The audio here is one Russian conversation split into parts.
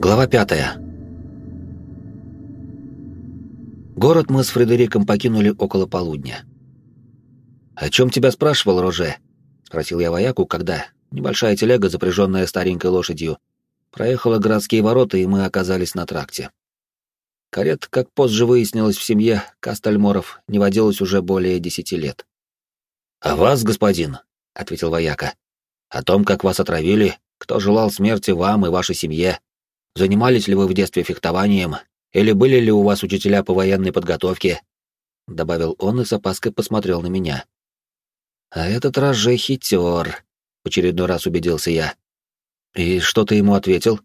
Глава пятая. Город мы с Фредериком покинули около полудня. «О чем тебя спрашивал, Роже?» — спросил я вояку, когда небольшая телега, запряженная старенькой лошадью, проехала городские ворота, и мы оказались на тракте. Карет, как позже выяснилось в семье Кастальморов, не водилось уже более десяти лет. «А вас, господин?» — ответил вояка. «О том, как вас отравили, кто желал смерти вам и вашей семье. Занимались ли вы в детстве фехтованием, или были ли у вас учителя по военной подготовке?» Добавил он и с опаской посмотрел на меня. «А этот Роже хитер», — в очередной раз убедился я. «И что ты ему ответил?»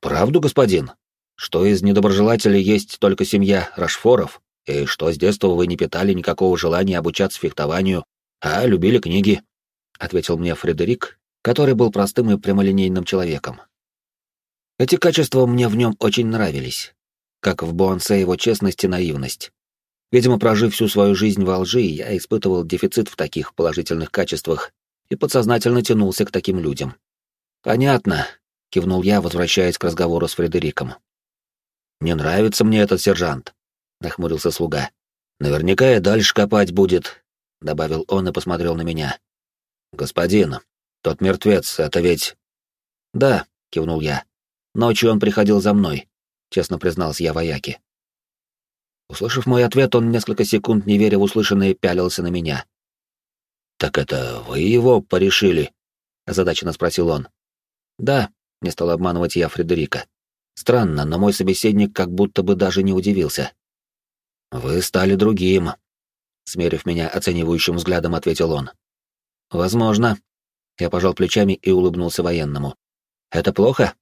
«Правду, господин? Что из недоброжелателей есть только семья Рашфоров, и что с детства вы не питали никакого желания обучаться фехтованию, а любили книги», — ответил мне Фредерик, который был простым и прямолинейным человеком. Эти качества мне в нем очень нравились, как в Буансе его честность и наивность. Видимо, прожив всю свою жизнь во лжи, я испытывал дефицит в таких положительных качествах и подсознательно тянулся к таким людям. «Понятно», — кивнул я, возвращаясь к разговору с Фредериком. «Не нравится мне этот сержант», — нахмурился слуга. «Наверняка и дальше копать будет», — добавил он и посмотрел на меня. «Господин, тот мертвец, это ведь...» «Да», — кивнул я. Ночью он приходил за мной, честно признался я вояке. Услышав мой ответ, он несколько секунд, не веря в услышанное, пялился на меня. «Так это вы его порешили?» — озадаченно спросил он. «Да», — не стал обманывать я Фредерика. Странно, но мой собеседник как будто бы даже не удивился. «Вы стали другим», — смерив меня оценивающим взглядом, ответил он. «Возможно». Я пожал плечами и улыбнулся военному. «Это плохо?»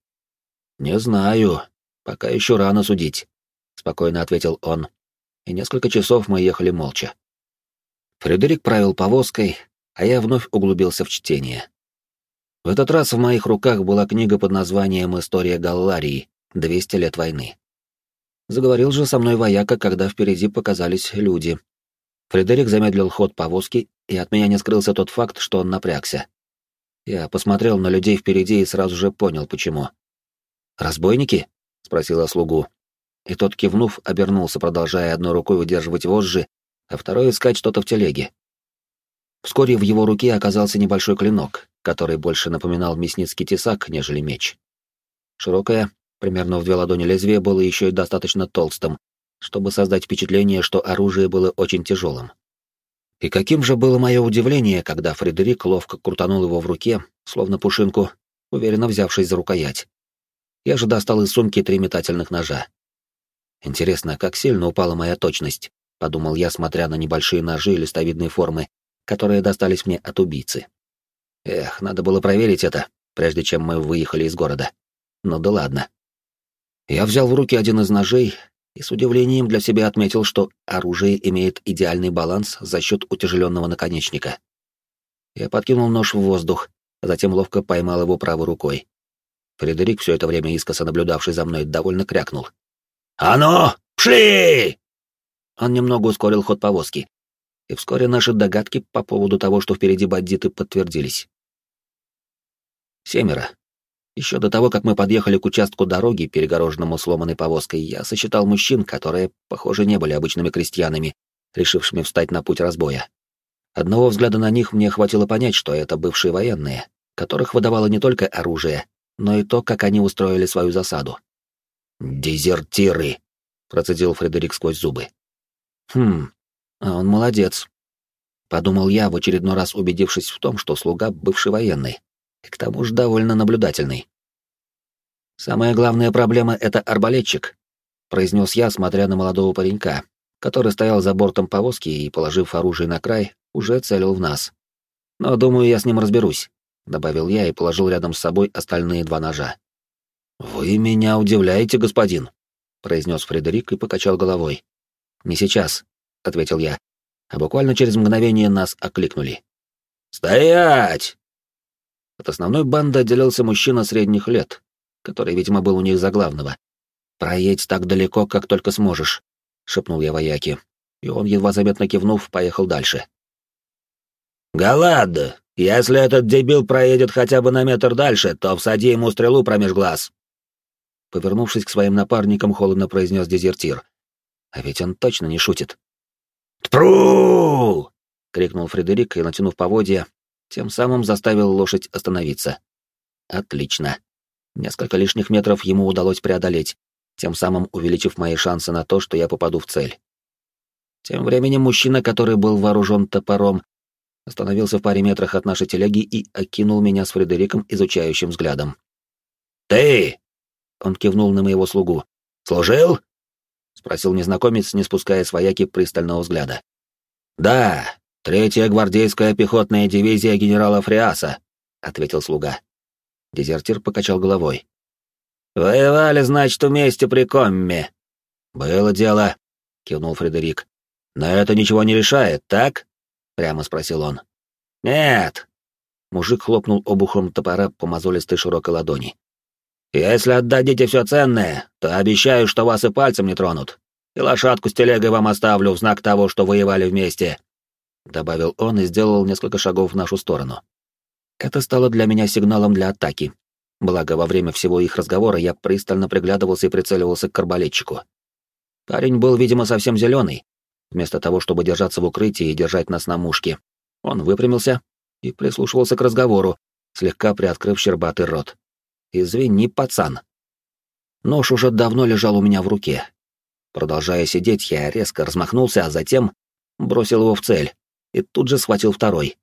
«Не знаю. Пока еще рано судить», — спокойно ответил он. И несколько часов мы ехали молча. Фредерик правил повозкой, а я вновь углубился в чтение. В этот раз в моих руках была книга под названием «История Галларии. 200 лет войны». Заговорил же со мной вояка, когда впереди показались люди. Фредерик замедлил ход повозки, и от меня не скрылся тот факт, что он напрягся. Я посмотрел на людей впереди и сразу же понял, почему. «Разбойники?» — спросила слугу. И тот, кивнув, обернулся, продолжая одной рукой удерживать вожжи, а второй искать что-то в телеге. Вскоре в его руке оказался небольшой клинок, который больше напоминал мясницкий тесак, нежели меч. Широкое, примерно в две ладони лезвие, было еще и достаточно толстым, чтобы создать впечатление, что оружие было очень тяжелым. И каким же было мое удивление, когда Фредерик ловко крутанул его в руке, словно пушинку, уверенно взявшись за рукоять. Я же достал из сумки три метательных ножа. Интересно, как сильно упала моя точность, подумал я, смотря на небольшие ножи листовидной формы, которые достались мне от убийцы. Эх, надо было проверить это, прежде чем мы выехали из города. Ну да ладно. Я взял в руки один из ножей и с удивлением для себя отметил, что оружие имеет идеальный баланс за счет утяжеленного наконечника. Я подкинул нож в воздух, а затем ловко поймал его правой рукой. Фредерик, все это время искоса наблюдавший за мной, довольно крякнул. «А ну, пшли!» Он немного ускорил ход повозки, и вскоре наши догадки по поводу того, что впереди бандиты, подтвердились. Семеро. Еще до того, как мы подъехали к участку дороги, перегороженному сломанной повозкой, я сосчитал мужчин, которые, похоже, не были обычными крестьянами, решившими встать на путь разбоя. Одного взгляда на них мне хватило понять, что это бывшие военные, которых выдавало не только оружие, но и то, как они устроили свою засаду. «Дезертиры!» — процедил Фредерик сквозь зубы. «Хм, а он молодец», — подумал я, в очередной раз убедившись в том, что слуга бывший военный, и к тому же довольно наблюдательный. «Самая главная проблема — это арбалетчик», — произнес я, смотря на молодого паренька, который стоял за бортом повозки и, положив оружие на край, уже целил в нас. «Но, думаю, я с ним разберусь». — добавил я и положил рядом с собой остальные два ножа. «Вы меня удивляете, господин», — произнес Фредерик и покачал головой. «Не сейчас», — ответил я, а буквально через мгновение нас окликнули. «Стоять!» От основной банды отделился мужчина средних лет, который, видимо, был у них за главного. «Проедь так далеко, как только сможешь», — шепнул я вояке, и он, едва заметно кивнув, поехал дальше. «Галад, если этот дебил проедет хотя бы на метр дальше, то всади ему стрелу промеж глаз». Повернувшись к своим напарникам, холодно произнес дезертир. А ведь он точно не шутит. «Тпру!» — крикнул Фредерик и, натянув поводья, тем самым заставил лошадь остановиться. Отлично. Несколько лишних метров ему удалось преодолеть, тем самым увеличив мои шансы на то, что я попаду в цель. Тем временем мужчина, который был вооружен топором, остановился в паре метрах от нашей телеги и окинул меня с Фредериком изучающим взглядом. «Ты!» — он кивнул на моего слугу. «Служил?» — спросил незнакомец, не спуская с вояки пристального взгляда. «Да, третья гвардейская пехотная дивизия генерала Фриаса», — ответил слуга. Дезертир покачал головой. «Воевали, значит, вместе при Комме». «Было дело», — кивнул Фредерик. «Но это ничего не решает, так?» — прямо спросил он. «Нет». Мужик хлопнул обухом топора по мозолистой широкой ладони. Если отдадите все ценное, то обещаю, что вас и пальцем не тронут. И лошадку с телегой вам оставлю в знак того, что воевали вместе», — добавил он и сделал несколько шагов в нашу сторону. Это стало для меня сигналом для атаки. Благо, во время всего их разговора я пристально приглядывался и прицеливался к арбалетчику. Парень был, видимо, совсем зеленый. Вместо того, чтобы держаться в укрытии и держать нас на мушке, он выпрямился и прислушивался к разговору, слегка приоткрыв щербатый рот. Извини, пацан. Нож уже давно лежал у меня в руке. Продолжая сидеть, я резко размахнулся, а затем бросил его в цель и тут же схватил второй.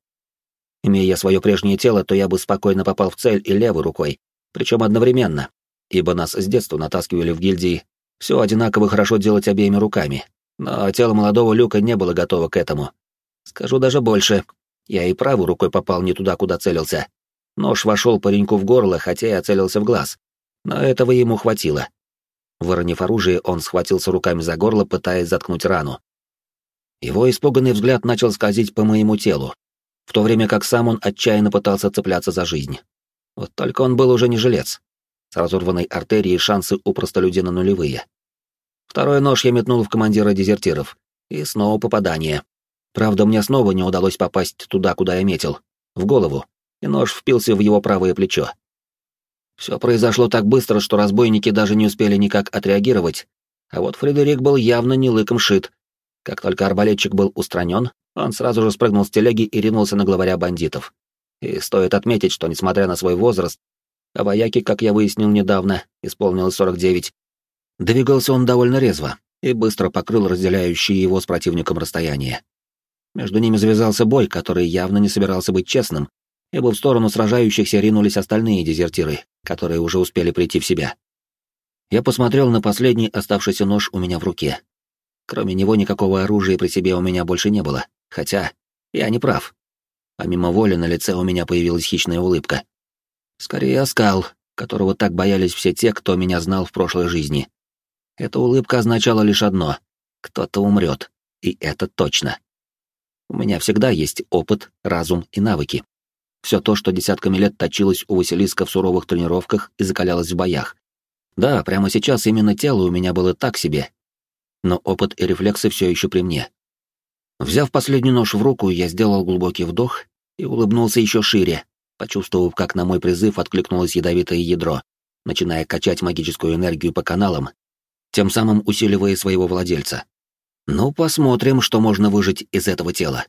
Имея свое прежнее тело, то я бы спокойно попал в цель и левой рукой, причем одновременно, ибо нас с детства натаскивали в гильдии все одинаково хорошо делать обеими руками, но тело молодого Люка не было готово к этому. Скажу даже больше, я и правой рукой попал не туда, куда целился, Нож вошел пареньку в горло, хотя и оцелился в глаз. Но этого ему хватило. Выронив оружие, он схватился руками за горло, пытаясь заткнуть рану. Его испуганный взгляд начал скользить по моему телу, в то время как сам он отчаянно пытался цепляться за жизнь. Вот только он был уже не жилец. С разорванной артерией шансы у простолюдина нулевые. Второй нож я метнул в командира дезертиров. И снова попадание. Правда, мне снова не удалось попасть туда, куда я метил. В голову и нож впился в его правое плечо. Все произошло так быстро, что разбойники даже не успели никак отреагировать, а вот Фредерик был явно не лыком шит. Как только арбалетчик был устранен, он сразу же спрыгнул с телеги и ринулся на главаря бандитов. И стоит отметить, что, несмотря на свой возраст, а вояки, как я выяснил недавно, исполнилось 49, двигался он довольно резво и быстро покрыл разделяющие его с противником расстояние. Между ними завязался бой, который явно не собирался быть честным, ибо в сторону сражающихся ринулись остальные дезертиры, которые уже успели прийти в себя. Я посмотрел на последний оставшийся нож у меня в руке. Кроме него никакого оружия при себе у меня больше не было, хотя я не прав. Помимо воли на лице у меня появилась хищная улыбка. Скорее оскал, которого так боялись все те, кто меня знал в прошлой жизни. Эта улыбка означала лишь одно — кто-то умрет, и это точно. У меня всегда есть опыт, разум и навыки. Все то, что десятками лет точилось у Василиска в суровых тренировках и закалялось в боях. Да, прямо сейчас именно тело у меня было так себе. Но опыт и рефлексы все еще при мне. Взяв последний нож в руку, я сделал глубокий вдох и улыбнулся еще шире, почувствовав, как на мой призыв откликнулось ядовитое ядро, начиная качать магическую энергию по каналам, тем самым усиливая своего владельца. Ну, посмотрим, что можно выжить из этого тела.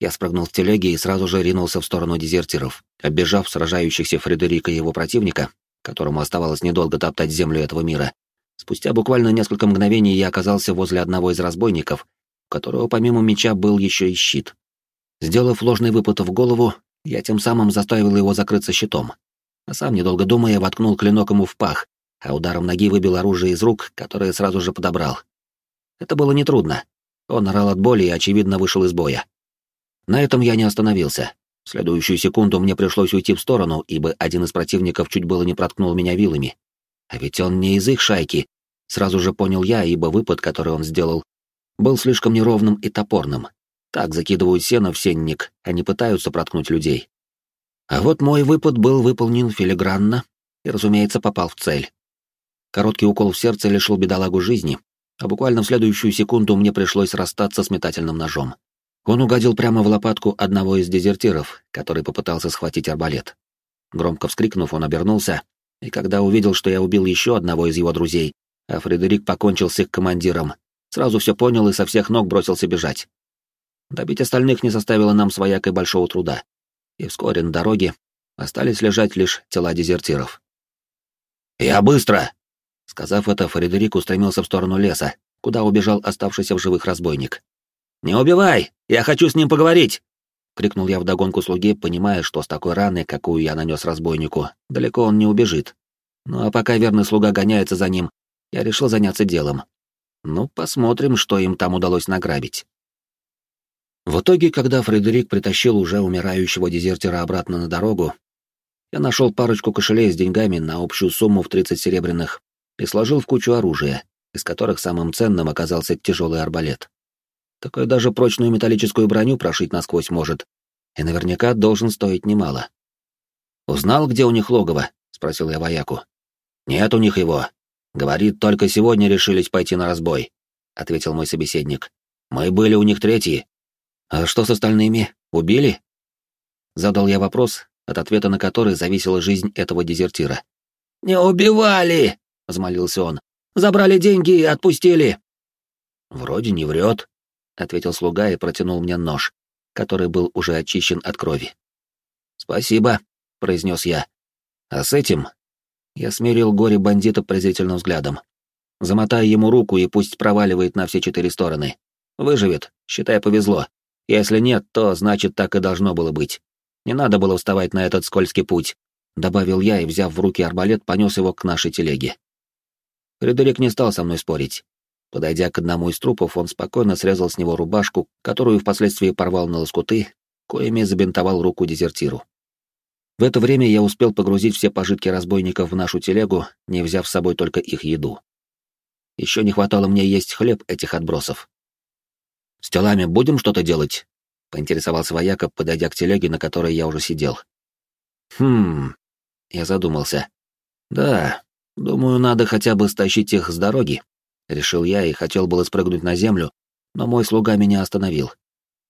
Я спрыгнул в телеге и сразу же ринулся в сторону дезертиров, оббежав сражающихся Фредерика и его противника, которому оставалось недолго топтать землю этого мира. Спустя буквально несколько мгновений я оказался возле одного из разбойников, у которого помимо меча был еще и щит. Сделав ложный выпад в голову, я тем самым заставил его закрыться щитом. А сам, недолго думая, воткнул клинок ему в пах, а ударом ноги выбил оружие из рук, которое сразу же подобрал. Это было нетрудно. Он орал от боли и, очевидно, вышел из боя. На этом я не остановился. В следующую секунду мне пришлось уйти в сторону, ибо один из противников чуть было не проткнул меня вилами. А ведь он не из их шайки. Сразу же понял я, ибо выпад, который он сделал, был слишком неровным и топорным. Так закидывают сено в сенник, а не пытаются проткнуть людей. А вот мой выпад был выполнен филигранно и, разумеется, попал в цель. Короткий укол в сердце лишил бедолагу жизни, а буквально в следующую секунду мне пришлось расстаться с метательным ножом. Он угодил прямо в лопатку одного из дезертиров, который попытался схватить арбалет. Громко вскрикнув, он обернулся И когда увидел, что я убил еще одного из его друзей, а Фредерик покончил с их командиром, сразу все понял и со всех ног бросился бежать. Добить остальных не составило нам своякой большого труда. И вскоре на дороге остались лежать лишь тела дезертиров. «Я быстро!» Сказав это, Фредерик устремился в сторону леса, куда убежал оставшийся в живых разбойник. «Не убивай! Я хочу с ним поговорить!» — крикнул я вдогонку слуге, понимая, что с такой раной, какую я нанес разбойнику, далеко он не убежит. Ну а пока верный слуга гоняется за ним, я решил заняться делом. Ну, посмотрим, что им там удалось награбить. В итоге, когда Фредерик притащил уже умирающего дезертира обратно на дорогу, я нашел парочку кошелей с деньгами на общую сумму в 30 серебряных и сложил в кучу оружия, из которых самым ценным оказался тяжелый арбалет. Такой даже прочную металлическую броню прошить насквозь может, и наверняка должен стоить немало. «Узнал, где у них логово?» — спросил я вояку. «Нет у них его. Говорит, только сегодня решились пойти на разбой», — ответил мой собеседник. «Мы были у них третьи». «А что с остальными? Убили?» Задал я вопрос, от ответа на который зависела жизнь этого дезертира. «Не убивали!» — взмолился он. «Забрали деньги и отпустили!» «Вроде не врет», ответил слуга и протянул мне нож, который был уже очищен от крови. Спасибо, произнес я. А с этим я смирил горе бандита презрительным взглядом. Замотай ему руку и пусть проваливает на все четыре стороны. Выживет, считай, повезло. Если нет, то значит так и должно было быть. Не надо было вставать на этот скользкий путь, добавил я и, взяв в руки арбалет, понес его к нашей телеге. Фредерик не стал со мной спорить. Подойдя к одному из трупов, он спокойно срезал с него рубашку, которую впоследствии порвал на лоскуты, коими забинтовал руку дезертиру. В это время я успел погрузить все пожитки разбойников в нашу телегу, не взяв с собой только их еду. Еще не хватало мне есть хлеб этих отбросов. «С телами будем что-то делать?» — поинтересовался вояка, подойдя к телеге, на которой я уже сидел. «Хм...» — я задумался. «Да, думаю, надо хотя бы стащить их с дороги, Решил я и хотел было спрыгнуть на землю, но мой слуга меня остановил.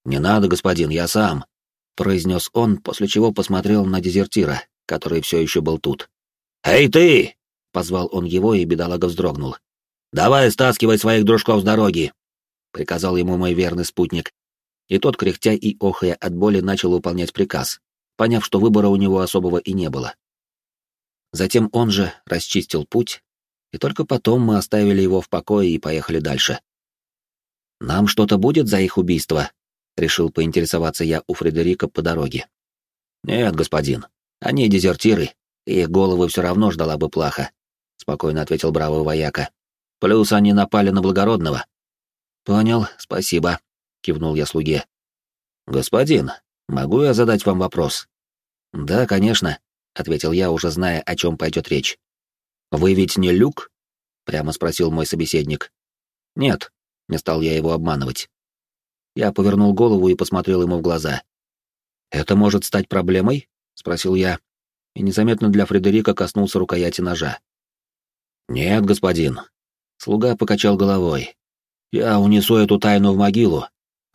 «Не надо, господин, я сам», — произнес он, после чего посмотрел на дезертира, который все еще был тут. «Эй, ты!» — позвал он его, и бедолага вздрогнул. «Давай стаскивай своих дружков с дороги!» — приказал ему мой верный спутник. И тот, кряхтя и охая от боли, начал выполнять приказ, поняв, что выбора у него особого и не было. Затем он же расчистил путь, и только потом мы оставили его в покое и поехали дальше. «Нам что-то будет за их убийство?» — решил поинтересоваться я у Фредерика по дороге. «Нет, господин, они дезертиры, и их головы все равно ждала бы плаха», — спокойно ответил бравый вояка. «Плюс они напали на благородного». «Понял, спасибо», — кивнул я слуге. «Господин, могу я задать вам вопрос?» «Да, конечно», — ответил я, уже зная, о чем пойдет речь. «Вы ведь не Люк?» — прямо спросил мой собеседник. «Нет», — не стал я его обманывать. Я повернул голову и посмотрел ему в глаза. «Это может стать проблемой?» — спросил я, и незаметно для Фредерика коснулся рукояти ножа. «Нет, господин». Слуга покачал головой. «Я унесу эту тайну в могилу,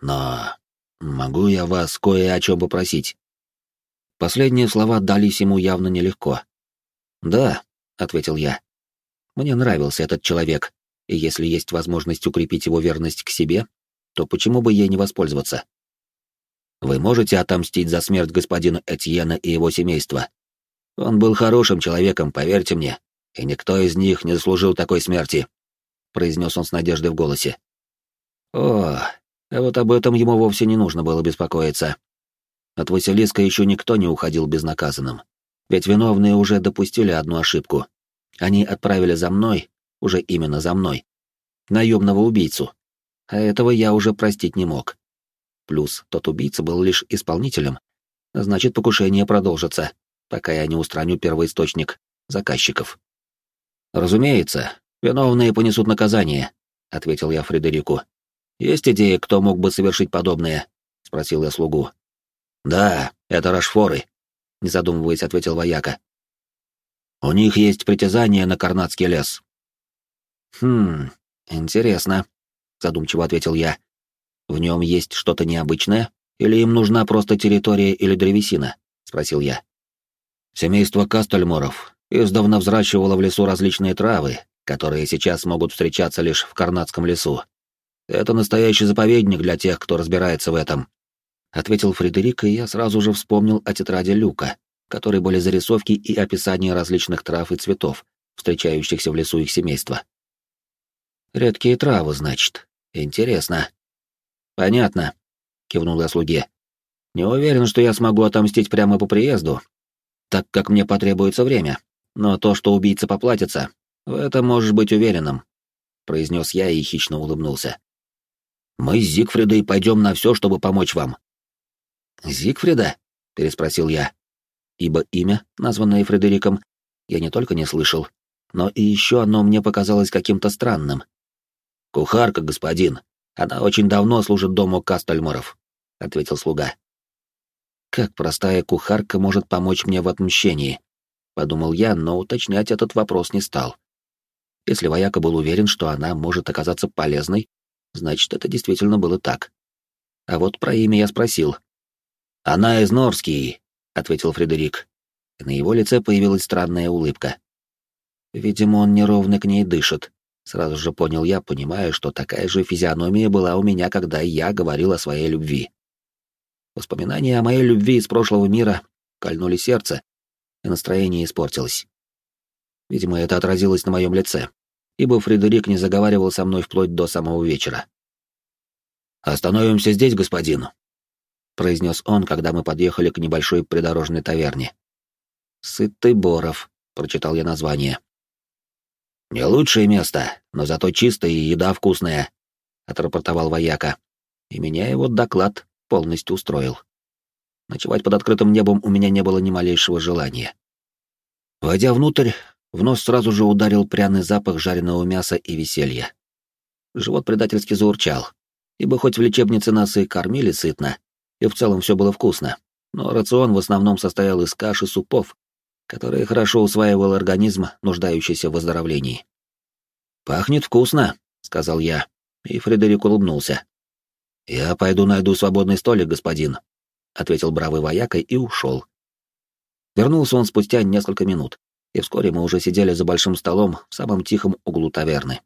но могу я вас кое о чем попросить?» Последние слова дались ему явно нелегко. «Да», — ответил я. «Мне нравился этот человек, и если есть возможность укрепить его верность к себе, то почему бы ей не воспользоваться? Вы можете отомстить за смерть господина Этьена и его семейства? Он был хорошим человеком, поверьте мне, и никто из них не заслужил такой смерти», — произнес он с надеждой в голосе. «О, а вот об этом ему вовсе не нужно было беспокоиться. От Василиска еще никто не уходил безнаказанным. Ведь виновные уже допустили одну ошибку. Они отправили за мной, уже именно за мной, наемного убийцу. А этого я уже простить не мог. Плюс тот убийца был лишь исполнителем. Значит, покушение продолжится, пока я не устраню первоисточник заказчиков. «Разумеется, виновные понесут наказание», — ответил я Фредерику. «Есть идея, кто мог бы совершить подобное?» — спросил я слугу. «Да, это Рашфоры», не задумываясь, ответил вояка. У них есть притязание на Карнатский лес. Хм, интересно, задумчиво ответил я. В нем есть что-то необычное, или им нужна просто территория или древесина? спросил я. Семейство Кастельморов издавна взращивала в лесу различные травы, которые сейчас могут встречаться лишь в Карнатском лесу. Это настоящий заповедник для тех, кто разбирается в этом. Ответил Фредерик, и я сразу же вспомнил о тетради Люка, которой были зарисовки и описания различных трав и цветов, встречающихся в лесу их семейства. Редкие травы, значит. Интересно. Понятно, кивнул я слуге. Не уверен, что я смогу отомстить прямо по приезду, так как мне потребуется время. Но то, что убийца поплатится, в этом можешь быть уверенным, произнес я и хищно улыбнулся. Мы с Зигфридой пойдем на все, чтобы помочь вам. Зигфрида? переспросил я, ибо имя, названное Фредериком, я не только не слышал, но и еще оно мне показалось каким-то странным. Кухарка, господин. Она очень давно служит дому Кастельморов, ответил слуга. Как простая кухарка может помочь мне в отмщении? Подумал я, но уточнять этот вопрос не стал. Если вояка был уверен, что она может оказаться полезной, значит, это действительно было так. А вот про имя я спросил. «Она из Норский», — ответил Фредерик. И на его лице появилась странная улыбка. Видимо, он неровно к ней дышит. Сразу же понял я, понимая, что такая же физиономия была у меня, когда я говорил о своей любви. Воспоминания о моей любви из прошлого мира кольнули сердце, и настроение испортилось. Видимо, это отразилось на моем лице, ибо Фредерик не заговаривал со мной вплоть до самого вечера. «Остановимся здесь, господин», — произнес он, когда мы подъехали к небольшой придорожной таверне. «Сытый Боров», — прочитал я название. «Не лучшее место, но зато чистое и еда вкусная», — отрапортовал вояка. И меня его доклад полностью устроил. Ночевать под открытым небом у меня не было ни малейшего желания. Войдя внутрь, в нос сразу же ударил пряный запах жареного мяса и веселья. Живот предательски заурчал, ибо хоть в лечебнице нас и кормили сытно, и в целом все было вкусно, но рацион в основном состоял из каши супов, которые хорошо усваивал организм, нуждающийся в выздоровлении. «Пахнет вкусно», — сказал я, и Фредерик улыбнулся. «Я пойду найду свободный столик, господин», — ответил бравый вояка и ушел. Вернулся он спустя несколько минут, и вскоре мы уже сидели за большим столом в самом тихом углу таверны.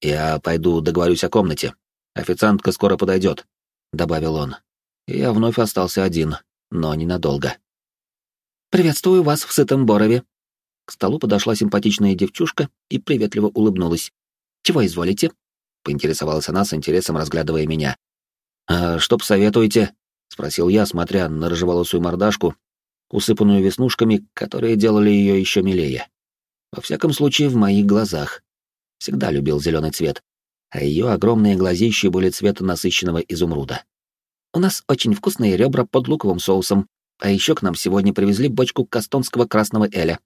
«Я пойду договорюсь о комнате. Официантка скоро подойдет», — добавил он. И я вновь остался один, но ненадолго. «Приветствую вас в сытом борове». К столу подошла симпатичная девчушка и приветливо улыбнулась. «Чего изволите?» — поинтересовалась она с интересом, разглядывая меня. «А что посоветуете?» — спросил я, смотря на рыжеволосую мордашку, усыпанную веснушками, которые делали ее еще милее. Во всяком случае, в моих глазах. Всегда любил зеленый цвет, а ее огромные глазища были цвета насыщенного изумруда. «У нас очень вкусные ребра под луковым соусом, а еще к нам сегодня привезли бочку кастонского красного эля.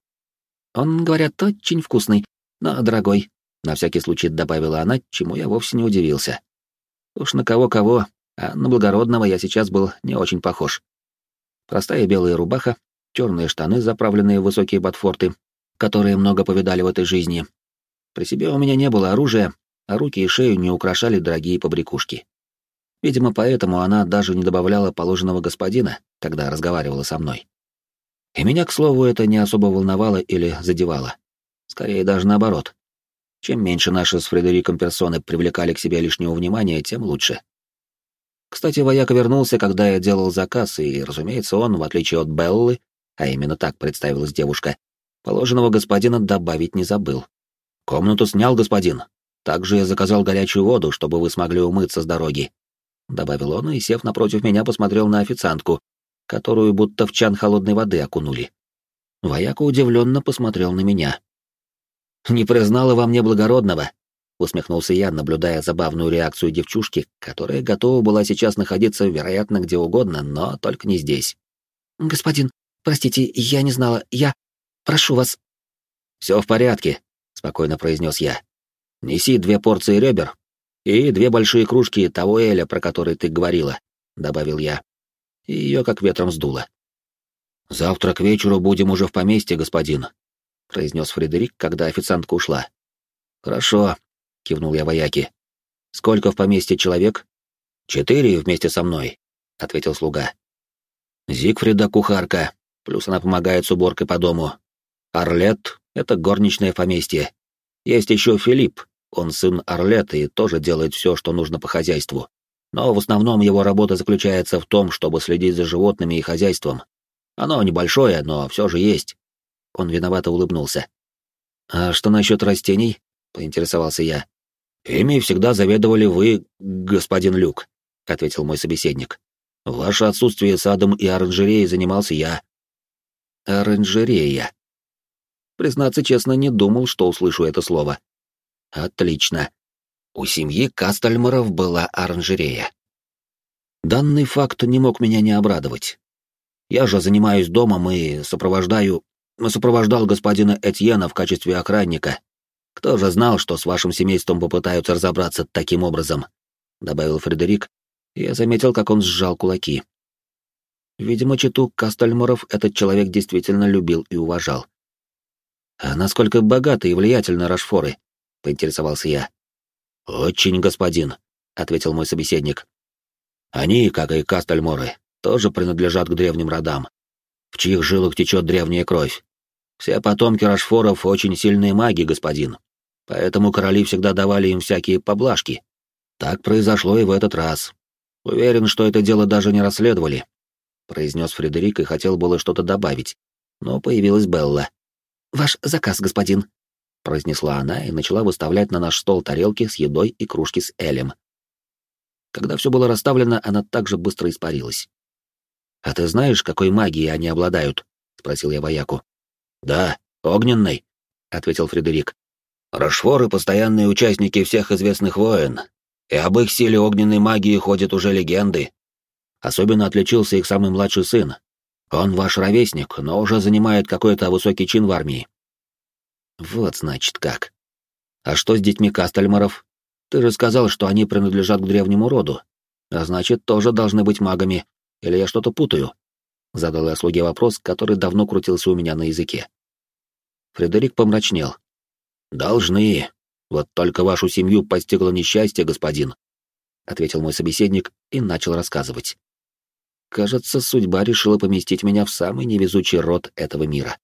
Он, говорят, очень вкусный, но дорогой», — на всякий случай добавила она, чему я вовсе не удивился. Уж на кого-кого, а на благородного я сейчас был не очень похож. Простая белая рубаха, черные штаны, заправленные в высокие ботфорты, которые много повидали в этой жизни. При себе у меня не было оружия, а руки и шею не украшали дорогие побрякушки. Видимо, поэтому она даже не добавляла положенного господина, когда разговаривала со мной. И меня, к слову, это не особо волновало или задевало. Скорее даже наоборот. Чем меньше наши с Фредериком персоны привлекали к себе лишнего внимания, тем лучше. Кстати, вояка вернулся, когда я делал заказ, и, разумеется, он, в отличие от Беллы, а именно так представилась девушка, положенного господина добавить не забыл. «Комнату снял господин. Также я заказал горячую воду, чтобы вы смогли умыться с дороги добавил он и, сев напротив меня, посмотрел на официантку, которую будто в чан холодной воды окунули. Вояка удивленно посмотрел на меня. «Не признала во мне благородного», — усмехнулся я, наблюдая забавную реакцию девчушки, которая готова была сейчас находиться, вероятно, где угодно, но только не здесь. «Господин, простите, я не знала, я... Прошу вас...» «Все в порядке», — спокойно произнес я. «Неси две порции ребер, «И две большие кружки того Эля, про который ты говорила», — добавил я. И ее как ветром сдуло. «Завтра к вечеру будем уже в поместье, господин», — произнес Фредерик, когда официантка ушла. «Хорошо», — кивнул я вояке. «Сколько в поместье человек?» «Четыре вместе со мной», — ответил слуга. «Зигфрида кухарка, плюс она помогает с уборкой по дому. Орлет — это горничное поместье. Есть еще Филипп, он сын Орлета и тоже делает все, что нужно по хозяйству. Но в основном его работа заключается в том, чтобы следить за животными и хозяйством. Оно небольшое, но все же есть. Он виновато улыбнулся. «А что насчет растений?» — поинтересовался я. «Ими всегда заведовали вы, господин Люк», — ответил мой собеседник. «В ваше отсутствие садом и оранжереей занимался я». «Оранжерея». Признаться честно, не думал, что услышу это слово. «Отлично. У семьи Кастальмаров была оранжерея». Данный факт не мог меня не обрадовать. Я же занимаюсь домом и сопровождаю... сопровождал господина Этьена в качестве охранника. Кто же знал, что с вашим семейством попытаются разобраться таким образом?» — добавил Фредерик, я заметил, как он сжал кулаки. Видимо, читу Кастальморов этот человек действительно любил и уважал. «А насколько богаты и влиятельны Рашфоры?» — поинтересовался я. «Очень, господин», — ответил мой собеседник. «Они, как и Кастальморы, тоже принадлежат к древним родам, в чьих жилах течет древняя кровь. Все потомки Рашфоров очень сильные маги, господин, поэтому короли всегда давали им всякие поблажки. Так произошло и в этот раз. Уверен, что это дело даже не расследовали», — произнес Фредерик и хотел было что-то добавить, но появилась Белла. «Ваш заказ, господин», — произнесла она и начала выставлять на наш стол тарелки с едой и кружки с элем. Когда все было расставлено, она также быстро испарилась. «А ты знаешь, какой магией они обладают?» — спросил я вояку. «Да, огненной», — ответил Фредерик. «Рашфоры — постоянные участники всех известных войн, и об их силе огненной магии ходят уже легенды. Особенно отличился их самый младший сын. Он ваш ровесник, но уже занимает какой-то высокий чин в армии». «Вот, значит, как. А что с детьми Кастельмаров? Ты же сказал, что они принадлежат к древнему роду, а значит, тоже должны быть магами». Или я что-то путаю?» Задал я слуге вопрос, который давно крутился у меня на языке. Фредерик помрачнел. «Должны. Вот только вашу семью постигло несчастье, господин», — ответил мой собеседник и начал рассказывать. Кажется, судьба решила поместить меня в самый невезучий род этого мира.